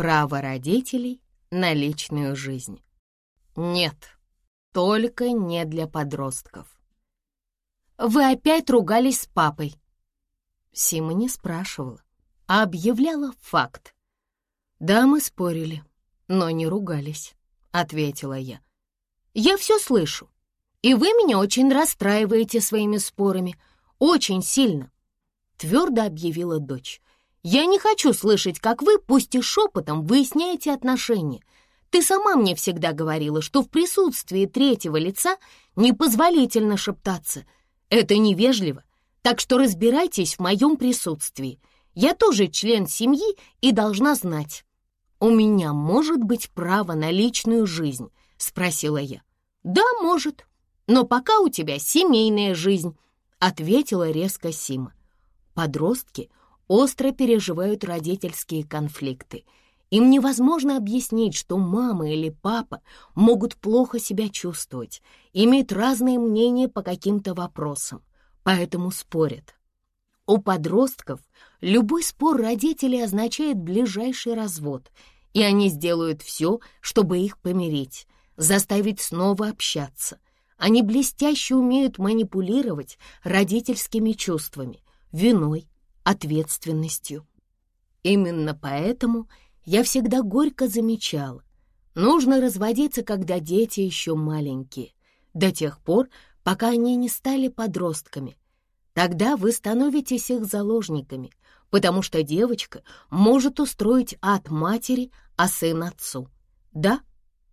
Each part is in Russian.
Право родителей на личную жизнь. Нет, только не для подростков. «Вы опять ругались с папой?» Сима не спрашивала, а объявляла факт. «Да, мы спорили, но не ругались», — ответила я. «Я все слышу, и вы меня очень расстраиваете своими спорами, очень сильно», — твердо объявила дочь. «Я не хочу слышать, как вы, пусть и шепотом, выясняете отношения. Ты сама мне всегда говорила, что в присутствии третьего лица непозволительно шептаться. Это невежливо, так что разбирайтесь в моем присутствии. Я тоже член семьи и должна знать. «У меня может быть право на личную жизнь?» — спросила я. «Да, может, но пока у тебя семейная жизнь», — ответила резко Сима. Подростки остро переживают родительские конфликты. Им невозможно объяснить, что мама или папа могут плохо себя чувствовать, имеют разные мнения по каким-то вопросам, поэтому спорят. У подростков любой спор родителей означает ближайший развод, и они сделают все, чтобы их помирить, заставить снова общаться. Они блестяще умеют манипулировать родительскими чувствами, виной, ответственностью. Именно поэтому я всегда горько замечала, нужно разводиться, когда дети еще маленькие, до тех пор, пока они не стали подростками, Тогда вы становитесь их заложниками, потому что девочка может устроить ад матери, а сын отцу. Да,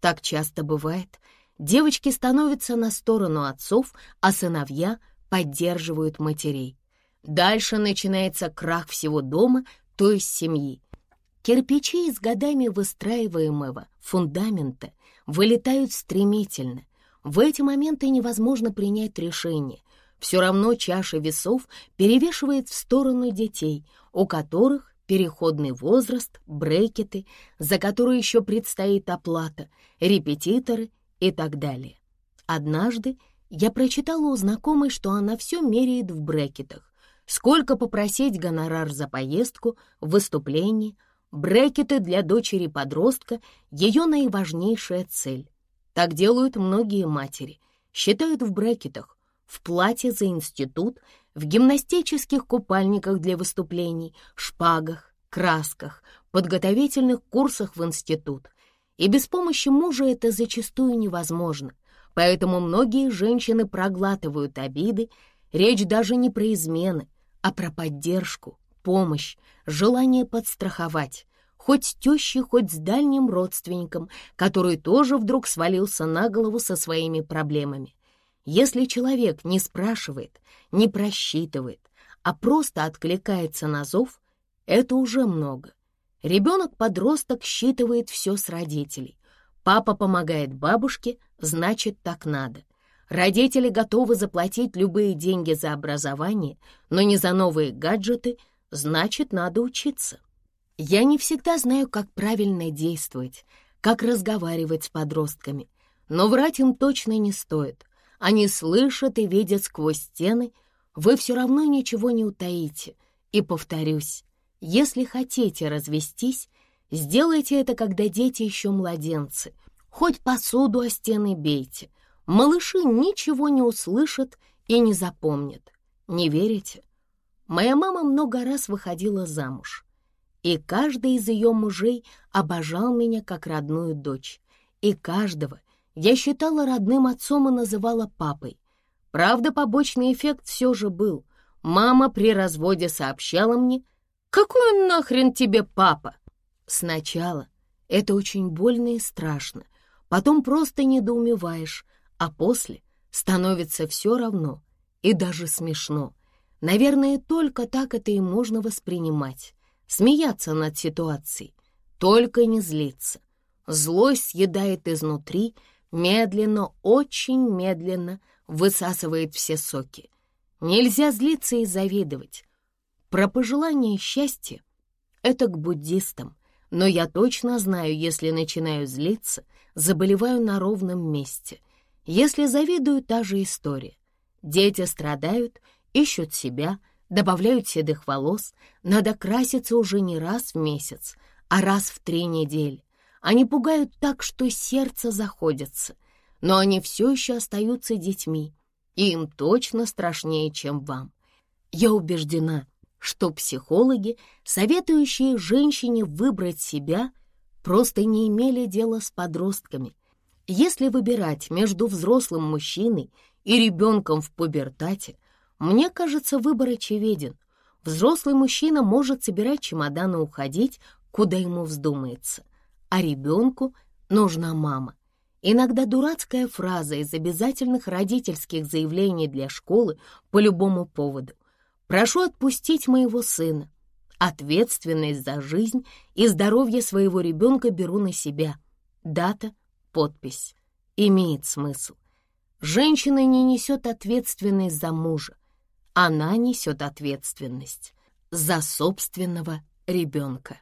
так часто бывает. Девочки становятся на сторону отцов, а сыновья поддерживают матерей. Дальше начинается крах всего дома, то есть семьи. Кирпичи из годами выстраиваемого фундамента вылетают стремительно. В эти моменты невозможно принять решение, все равно чаша весов перевешивает в сторону детей, у которых переходный возраст, брекеты, за которые еще предстоит оплата, репетиторы и так далее. Однажды я прочитала у знакомой, что она все меряет в брекетах. Сколько попросить гонорар за поездку, выступление, брекеты для дочери-подростка — ее наиважнейшая цель. Так делают многие матери, считают в брекетах, в платье за институт, в гимнастических купальниках для выступлений, шпагах, красках, подготовительных курсах в институт. И без помощи мужа это зачастую невозможно, поэтому многие женщины проглатывают обиды, речь даже не про измены, а про поддержку, помощь, желание подстраховать, хоть с тещей, хоть с дальним родственником, который тоже вдруг свалился на голову со своими проблемами. Если человек не спрашивает, не просчитывает, а просто откликается на зов, это уже много. Ребенок-подросток считывает все с родителей. Папа помогает бабушке, значит, так надо. Родители готовы заплатить любые деньги за образование, но не за новые гаджеты, значит, надо учиться. Я не всегда знаю, как правильно действовать, как разговаривать с подростками, но врать им точно не стоит. Они слышат и видят сквозь стены. Вы все равно ничего не утаите. И повторюсь, если хотите развестись, сделайте это, когда дети еще младенцы. Хоть посуду о стены бейте. Малыши ничего не услышат и не запомнят. Не верите? Моя мама много раз выходила замуж, и каждый из ее мужей обожал меня как родную дочь, и каждого я считала родным отцом и называла папой. Правда, побочный эффект все же был. Мама при разводе сообщала мне, «Какой он нахрен тебе папа?» Сначала это очень больно и страшно, потом просто недоумеваешь, а после становится все равно и даже смешно. Наверное, только так это и можно воспринимать, смеяться над ситуацией, только не злиться. Злость съедает изнутри, медленно, очень медленно высасывает все соки. Нельзя злиться и завидовать. Про пожелание счастья — это к буддистам, но я точно знаю, если начинаю злиться, заболеваю на ровном месте. Если завидую, та же история. Дети страдают, ищут себя, добавляют седых волос, надо краситься уже не раз в месяц, а раз в три недели. Они пугают так, что сердце заходится, но они все еще остаются детьми, и им точно страшнее, чем вам. Я убеждена, что психологи, советующие женщине выбрать себя, просто не имели дела с подростками. Если выбирать между взрослым мужчиной и ребенком в пубертате, мне кажется, выбор очевиден. Взрослый мужчина может собирать чемоданы и уходить, куда ему вздумается, а ребенку нужна мама. Иногда дурацкая фраза из обязательных родительских заявлений для школы по любому поводу. «Прошу отпустить моего сына. Ответственность за жизнь и здоровье своего ребенка беру на себя. Дата, подпись. Имеет смысл. Женщина не несет ответственность за мужа. Она несет ответственность за собственного ребенка.